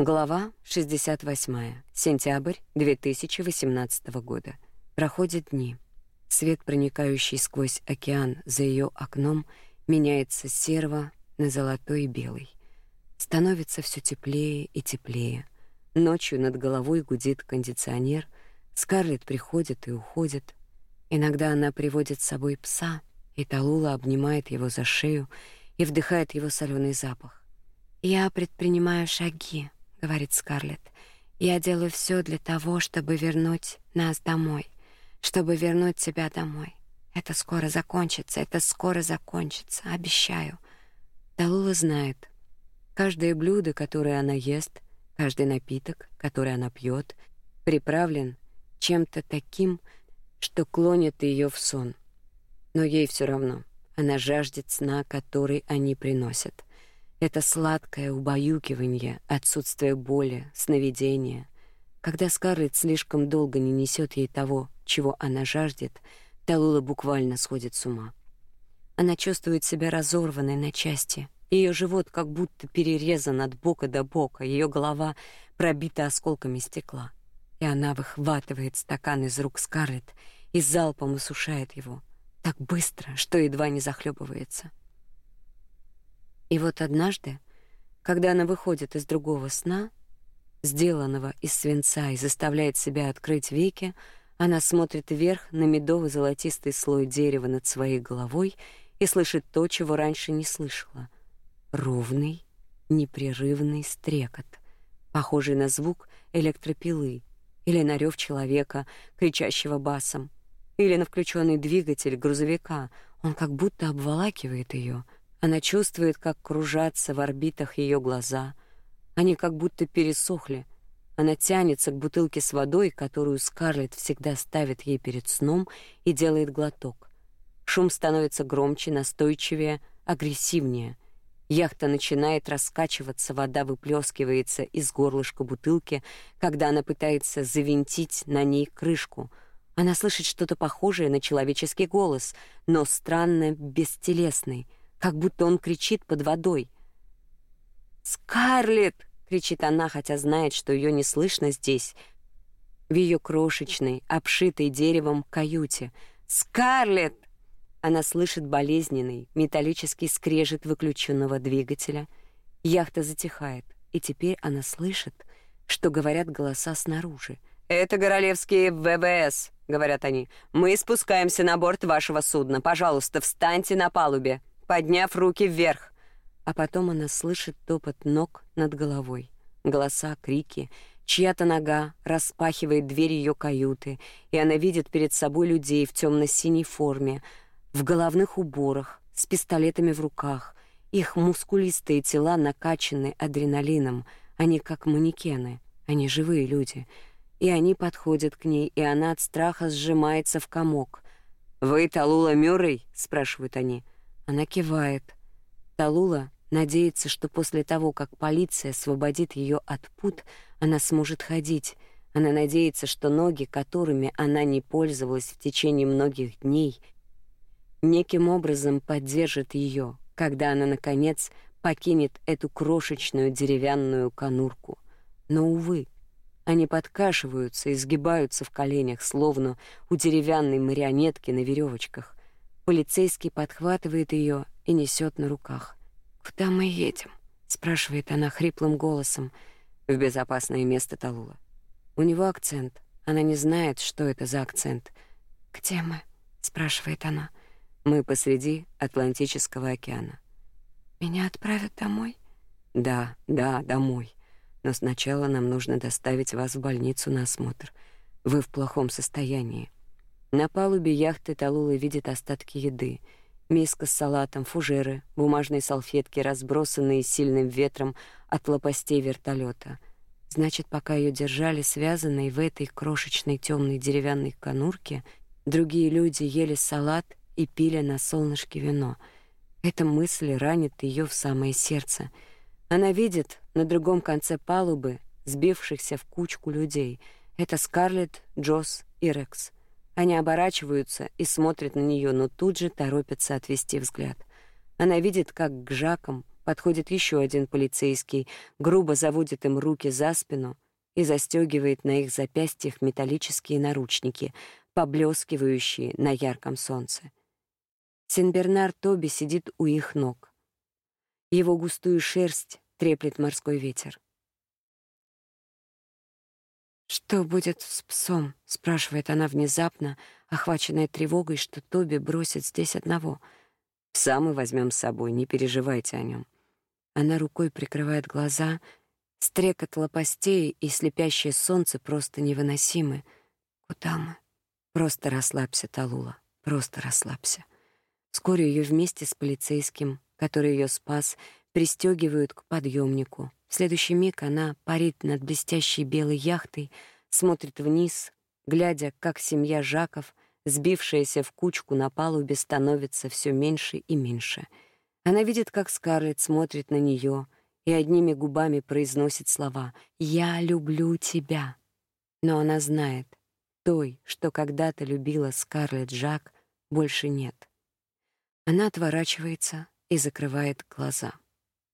Глава 68. Сентябрь 2018 года. Проходят дни. Свет, проникающий сквозь океан за ее окном, меняется с серого на золотой и белый. Становится все теплее и теплее. Ночью над головой гудит кондиционер. Скарлетт приходит и уходит. Иногда она приводит с собой пса, и Талула обнимает его за шею и вдыхает его соленый запах. «Я предпринимаю шаги», — говорит Скарлетт. «Я делаю все для того, чтобы вернуть нас домой, чтобы вернуть тебя домой. Это скоро закончится, это скоро закончится, обещаю». Талула знает. Каждое блюдо, которое она ест, каждый напиток, который она пьет, приправлен чем-то таким, что клонит ее в сон. Но ей все равно. Она жаждет сна, который они приносят. Это сладкое убаюкивание, отсутствие боли, сновидения. Когда Скарлетт слишком долго не несет ей того, чего она жаждет, Талула буквально сходит с ума. Она чувствует себя разорванной на части. Ее живот как будто перерезан от бока до бока, ее голова пробита осколками стекла. И она выхватывает стакан из рук Скарлетт и залпом осушает его так быстро, что едва не захлебывается. И вот однажды, когда она выходит из другого сна, сделанного из свинца, и заставляет себя открыть веки, она смотрит вверх на медово-золотистый слой дерева над своей головой и слышит то, чего раньше не слышала. Ровный, непрерывный стрекот, похожий на звук электропилы или на рев человека, кричащего басом, или на включенный двигатель грузовика. Он как будто обволакивает ее — она чувствует, как кружатся в орбитах ее глаза. Они как будто пересохли. Она тянется к бутылке с водой, которую Скарлетт всегда ставит ей перед сном, и делает глоток. Шум становится громче, настойчивее, агрессивнее. Яхта начинает раскачиваться, вода выплескивается из горлышка бутылки, когда она пытается завинтить на ней крышку. Она слышит что-то похожее на человеческий голос, но странно бестелесный — как будто он кричит под водой. «Скарлетт!» — кричит она, хотя знает, что ее не слышно здесь, в ее крошечной, обшитой деревом каюте. «Скарлетт!» Она слышит болезненный, металлический скрежет выключенного двигателя. Яхта затихает, и теперь она слышит, что говорят голоса снаружи. «Это королевские ВВС», — говорят они. «Мы спускаемся на борт вашего судна. Пожалуйста, встаньте на палубе» подняв руки вверх. А потом она слышит топот ног над головой, голоса, крики. Чья-то нога распахивает дверь ее каюты, и она видит перед собой людей в темно-синей форме, в головных уборах, с пистолетами в руках. Их мускулистые тела накачаны адреналином, они как манекены, они живые люди. И они подходят к ней, и она от страха сжимается в комок. «Вы Талула Мюррей?» — спрашивают они. — она кивает. Талула надеется, что после того, как полиция освободит ее от пут, она сможет ходить. Она надеется, что ноги, которыми она не пользовалась в течение многих дней, неким образом поддержат ее, когда она наконец покинет эту крошечную деревянную конурку. Но увы, они подкашиваются и сгибаются в коленях, словно у деревянной марионетки на веревочках. Полицейский подхватывает ее и несет на руках. «Куда мы едем?» — спрашивает она хриплым голосом. «В безопасное место Талула». У него акцент. Она не знает, что это за акцент. «Где мы?» — спрашивает она. «Мы посреди Атлантического океана». «Меня отправят домой?» «Да, да, домой. Но сначала нам нужно доставить вас в больницу на осмотр. Вы в плохом состоянии». На палубе яхты Талула видит остатки еды. Миска с салатом, фужеры, бумажные салфетки, разбросанные сильным ветром от лопастей вертолета. Значит, пока ее держали связанной в этой крошечной темной деревянной конурке, другие люди ели салат и пили на солнышке вино. Эта мысль ранит ее в самое сердце. Она видит на другом конце палубы сбившихся в кучку людей. Это Скарлетт, Джосс и Рекс — они оборачиваются и смотрят на нее, но тут же торопятся отвести взгляд. Она видит, как к Жакам Подходит еще один полицейский, грубо заводит им руки за спину и застегивает на их запястьях металлические наручники, поблескивающие на ярком солнце. Сенбернар Тоби сидит у их ног. Его густую шерсть треплет морской ветер. «Что будет с псом?» — спрашивает она внезапно, охваченная тревогой, что Тоби бросит здесь одного. «Пса мы возьмем с собой, не переживайте о нем. Она рукой прикрывает глаза. Стрекот лопастей и слепящее солнце просто невыносимы. «Куда мы?» «Просто расслабься, Талула, просто расслабься». Вскоре ее вместе с полицейским, который ее спас, пристегивают к подъемнику. В следующий миг она парит над блестящей белой яхтой, смотрит вниз, глядя, как семья Жаков, сбившаяся в кучку на палубе, становится все меньше и меньше. Она видит, как Скарлетт смотрит на нее и одними губами произносит слова «Я люблю тебя». Но она знает, той, что когда-то любила Скарлетт Жак, больше нет. Она отворачивается и закрывает глаза.